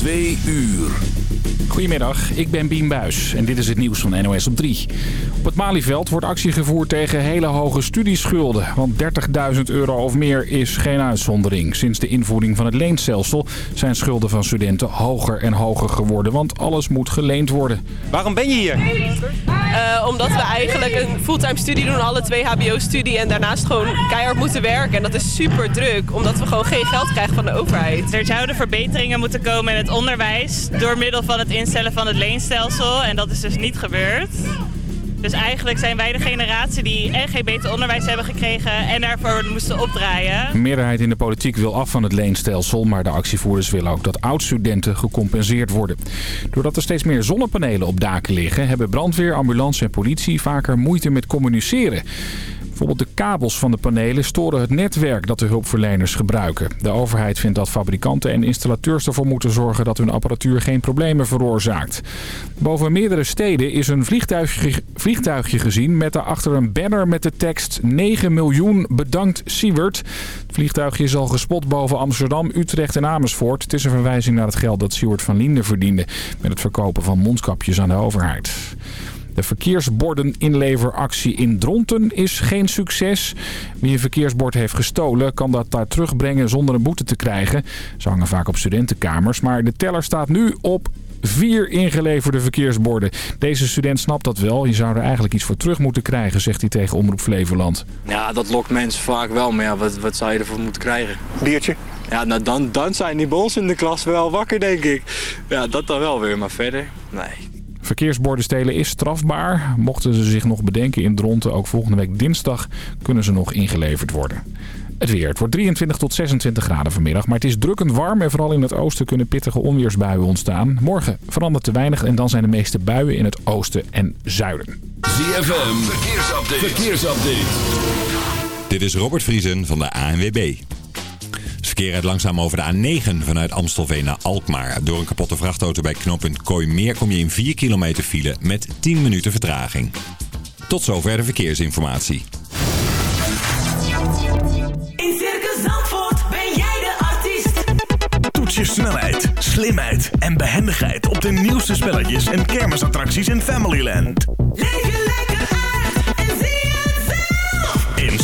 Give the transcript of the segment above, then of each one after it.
Twee uur. Goedemiddag, ik ben Bien Buis en dit is het nieuws van NOS op 3. Op het Malieveld wordt actie gevoerd tegen hele hoge studieschulden. Want 30.000 euro of meer is geen uitzondering. Sinds de invoering van het leenstelsel zijn schulden van studenten hoger en hoger geworden. Want alles moet geleend worden. Waarom ben je hier? Uh, omdat we eigenlijk een fulltime studie doen, alle twee hbo-studie en daarnaast gewoon keihard moeten werken. En dat is super druk, omdat we gewoon geen geld krijgen van de overheid. Er zouden verbeteringen moeten komen in het onderwijs door middel van het instellen van het leenstelsel. En dat is dus niet gebeurd. Dus eigenlijk zijn wij de generatie die en geen beter onderwijs hebben gekregen en daarvoor moesten opdraaien. Een meerderheid in de politiek wil af van het leenstelsel, maar de actievoerders willen ook dat oud-studenten gecompenseerd worden. Doordat er steeds meer zonnepanelen op daken liggen, hebben brandweer, ambulance en politie vaker moeite met communiceren. Bijvoorbeeld de kabels van de panelen storen het netwerk dat de hulpverleners gebruiken. De overheid vindt dat fabrikanten en installateurs ervoor moeten zorgen dat hun apparatuur geen problemen veroorzaakt. Boven meerdere steden is een vliegtuigje, vliegtuigje gezien met daarachter een banner met de tekst 9 miljoen bedankt Siewert. Het vliegtuigje is al gespot boven Amsterdam, Utrecht en Amersfoort. Het is een verwijzing naar het geld dat Siewert van Linden verdiende met het verkopen van mondkapjes aan de overheid. De verkeersborden-inleveractie in Dronten is geen succes. Wie een verkeersbord heeft gestolen kan dat daar terugbrengen zonder een boete te krijgen. Ze hangen vaak op studentenkamers, maar de teller staat nu op vier ingeleverde verkeersborden. Deze student snapt dat wel. Je zou er eigenlijk iets voor terug moeten krijgen, zegt hij tegen Omroep Flevoland. Ja, dat lokt mensen vaak wel, maar ja, wat, wat zou je ervoor moeten krijgen? Biertje? Ja, nou dan, dan zijn die bij ons in de klas wel wakker, denk ik. Ja, dat dan wel weer, maar verder, nee. Verkeersborden stelen is strafbaar. Mochten ze zich nog bedenken in Dronten, ook volgende week dinsdag kunnen ze nog ingeleverd worden. Het weer. Het wordt 23 tot 26 graden vanmiddag. Maar het is drukkend warm en vooral in het oosten kunnen pittige onweersbuien ontstaan. Morgen verandert te weinig en dan zijn de meeste buien in het oosten en zuiden. ZFM. Verkeersupdate. Verkeersupdate. Dit is Robert Vriesen van de ANWB. Het verkeer rijdt langzaam over de A9 vanuit Amstelveen naar Alkmaar. Door een kapotte vrachtauto bij knooppunt Kooimeer kom je in 4 kilometer file met 10 minuten vertraging. Tot zover de verkeersinformatie. In Circus Zandvoort ben jij de artiest. Toets je snelheid, slimheid en behendigheid op de nieuwste spelletjes en kermisattracties in Familyland. Leef je lekker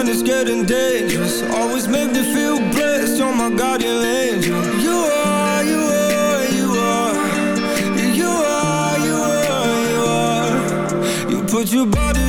when it's getting dangerous. Always make me feel blessed, you're my guardian angel. You are, you are, you are. You are, you are, you are. You put your body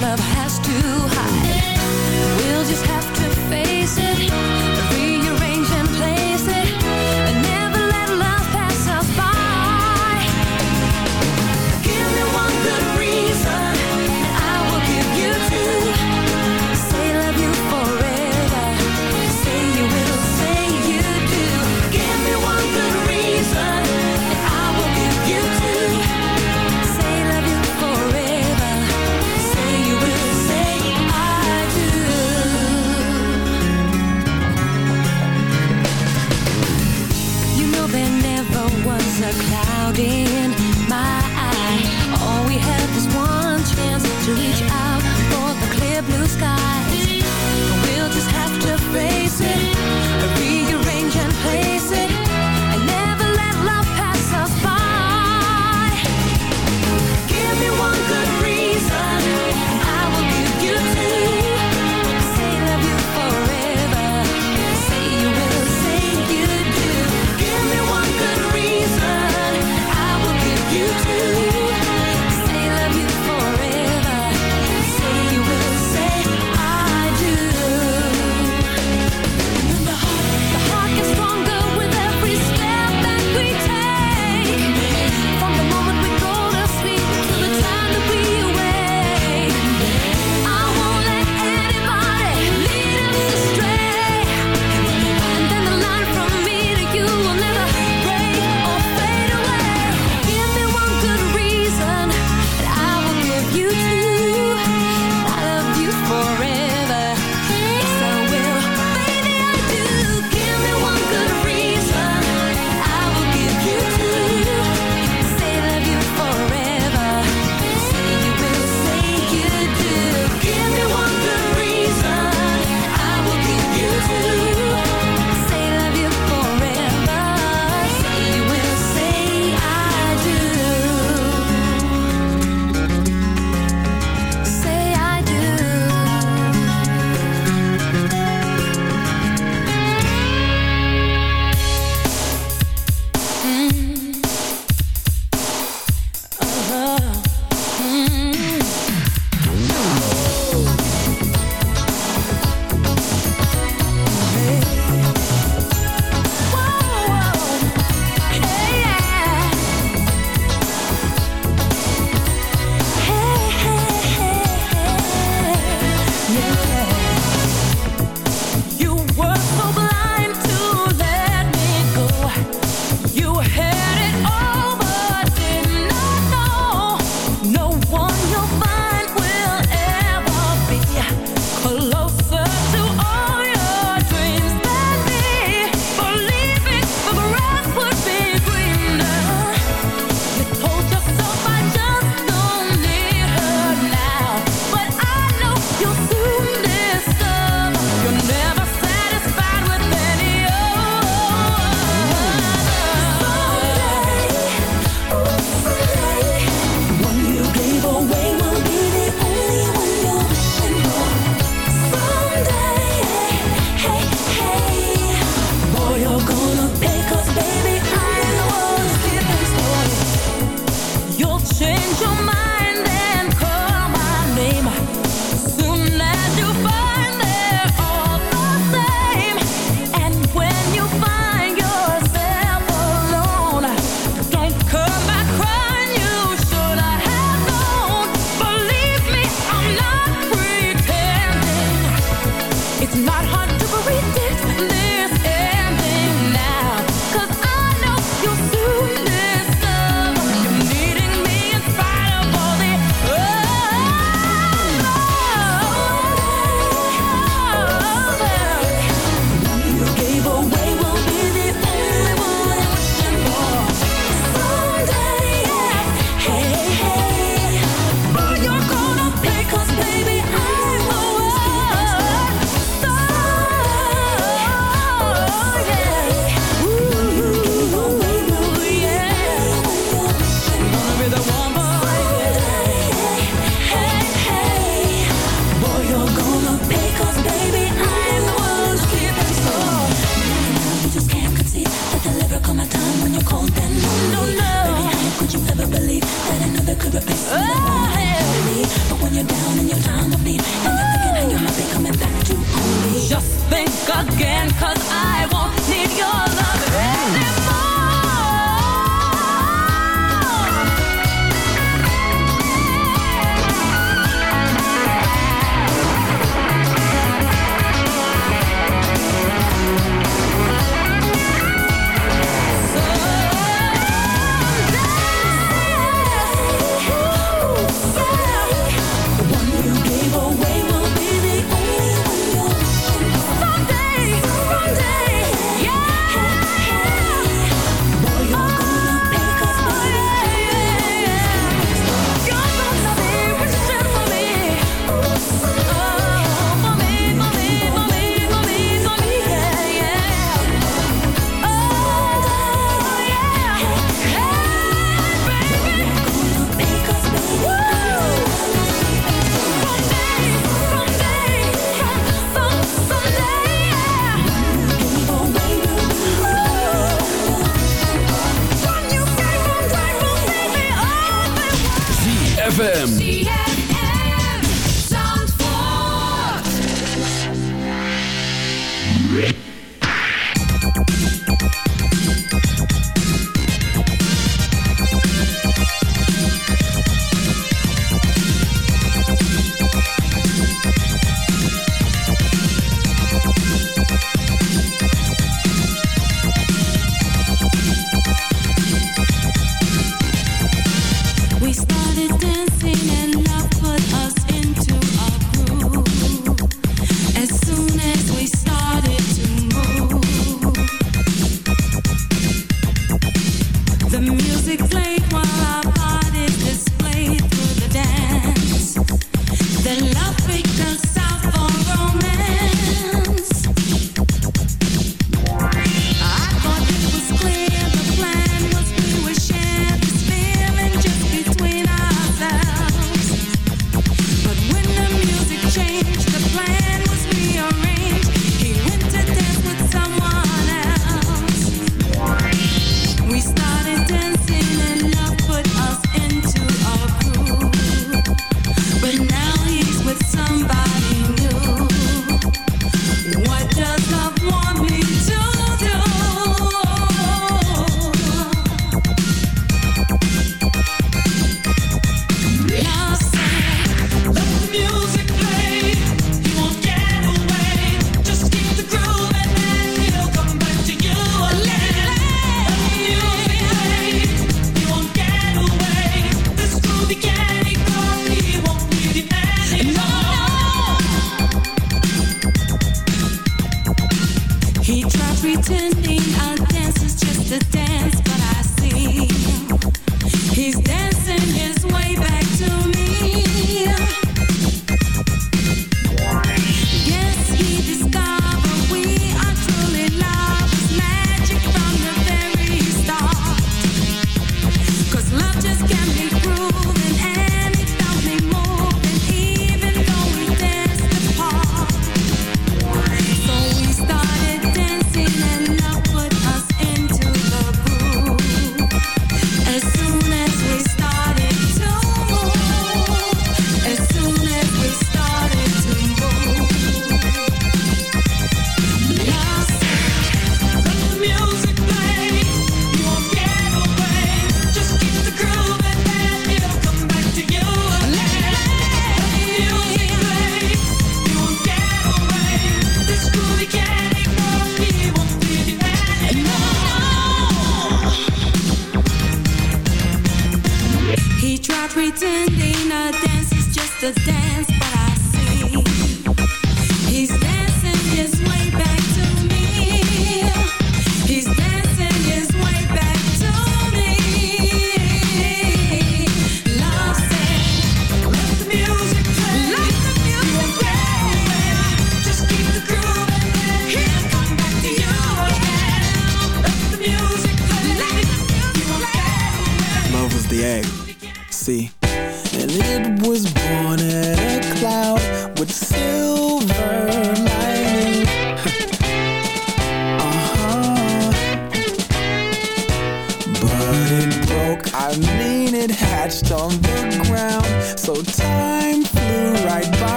love has to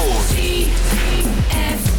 Zandvoort.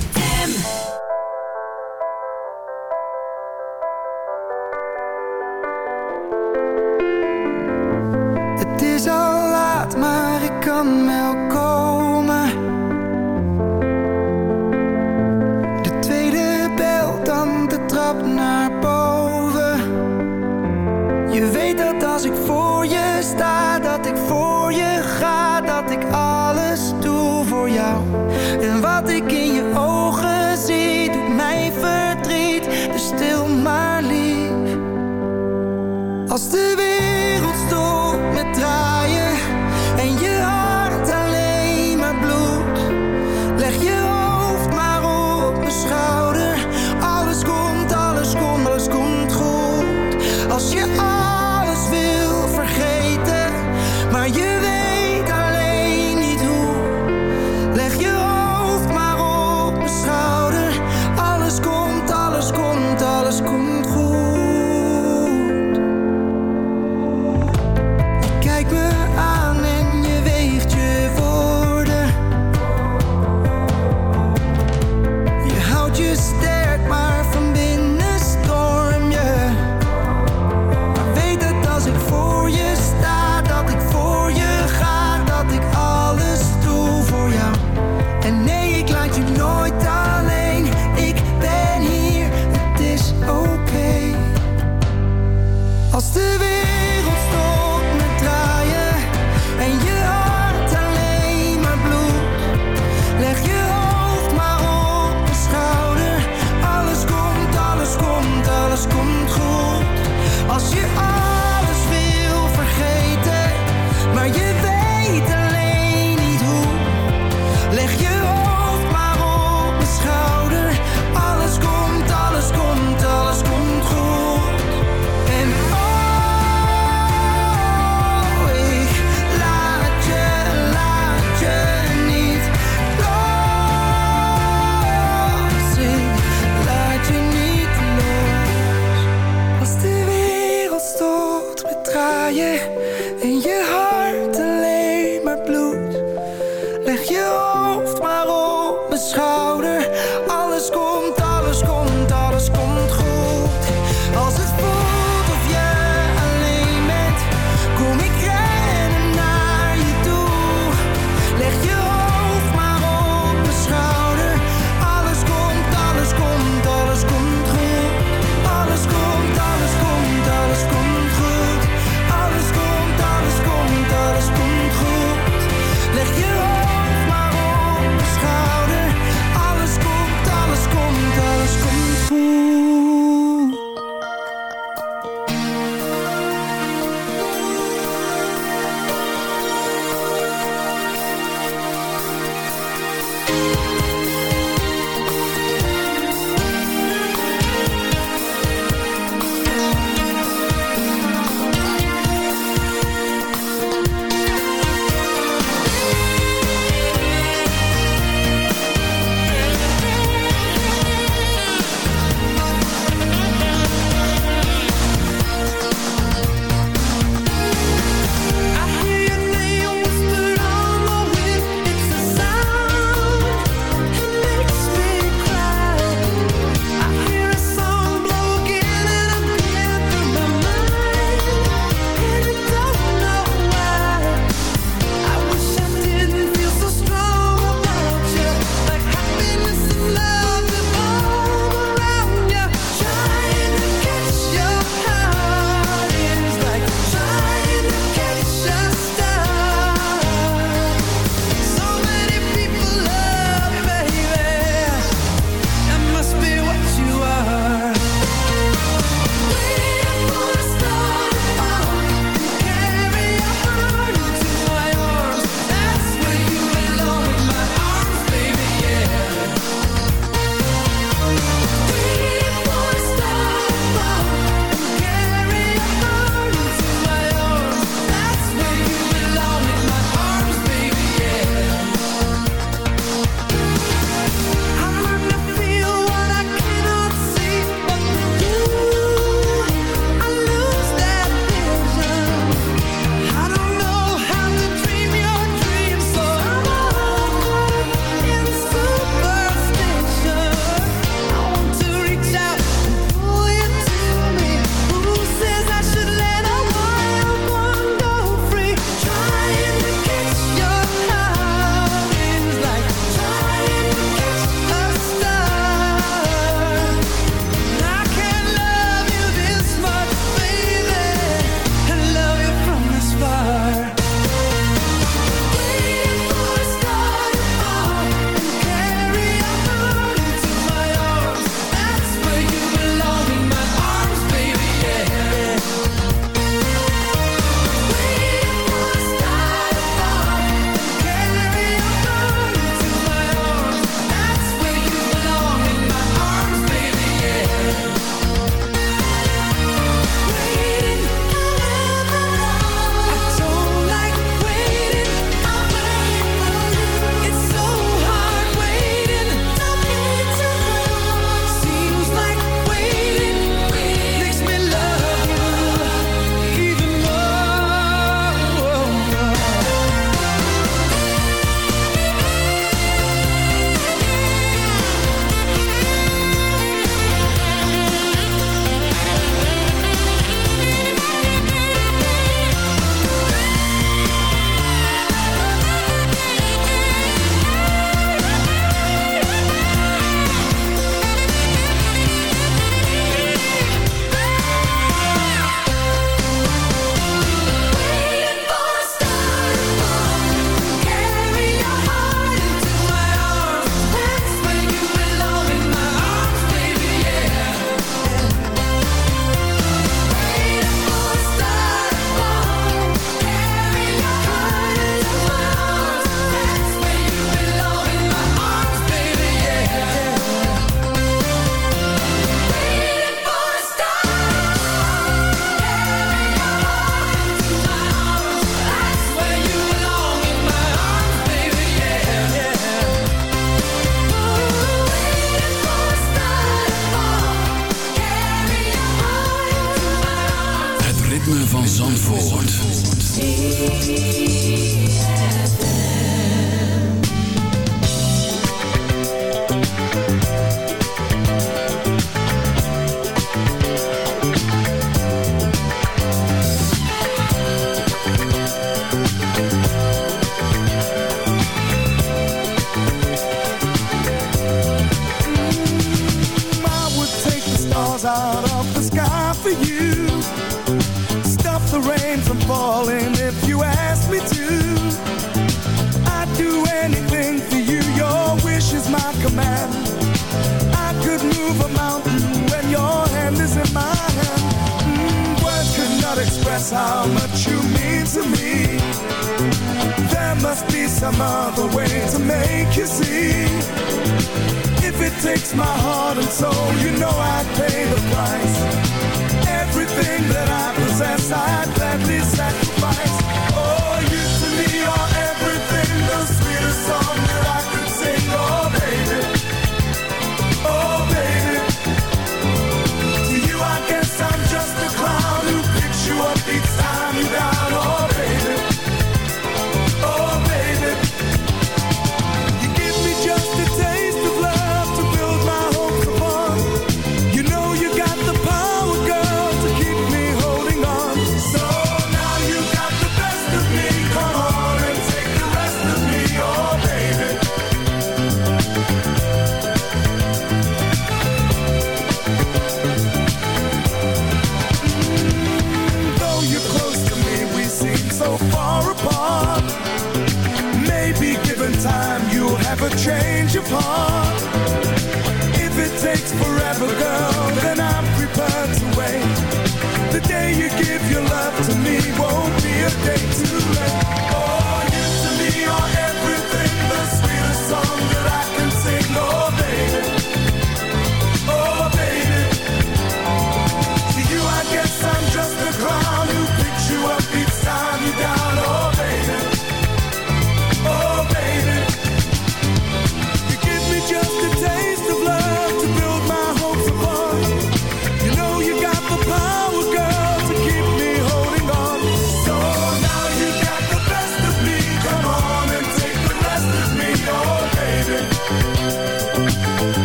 give your love to me won't be a day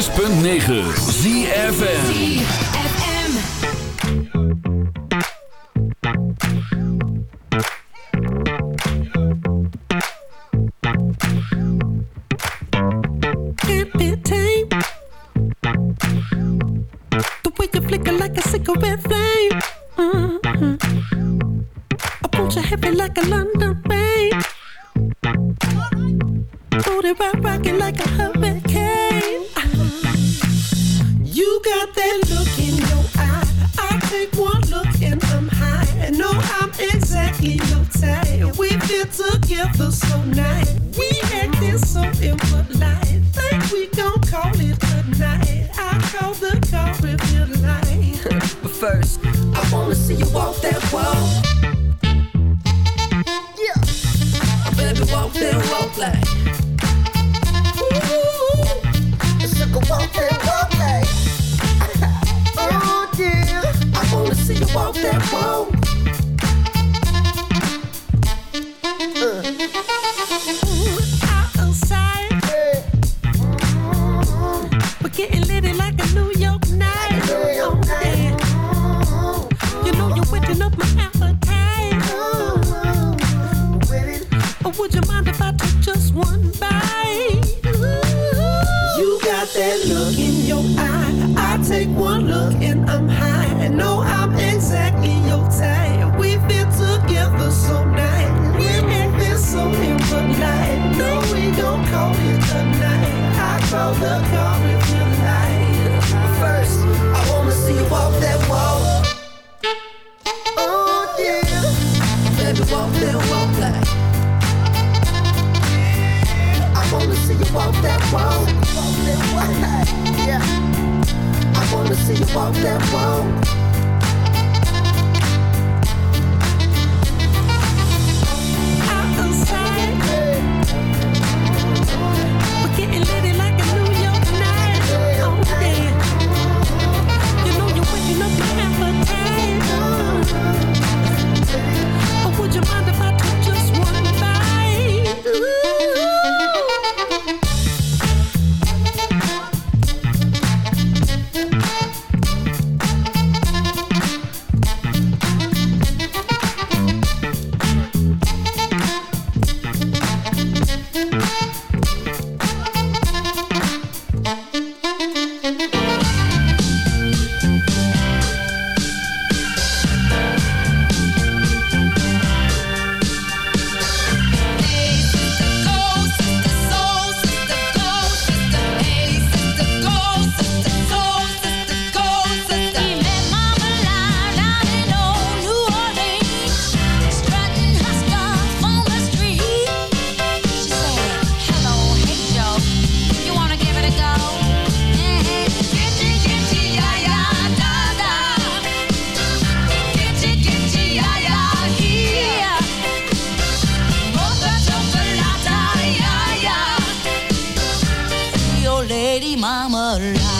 106.9 ZFN Lady Mama alive.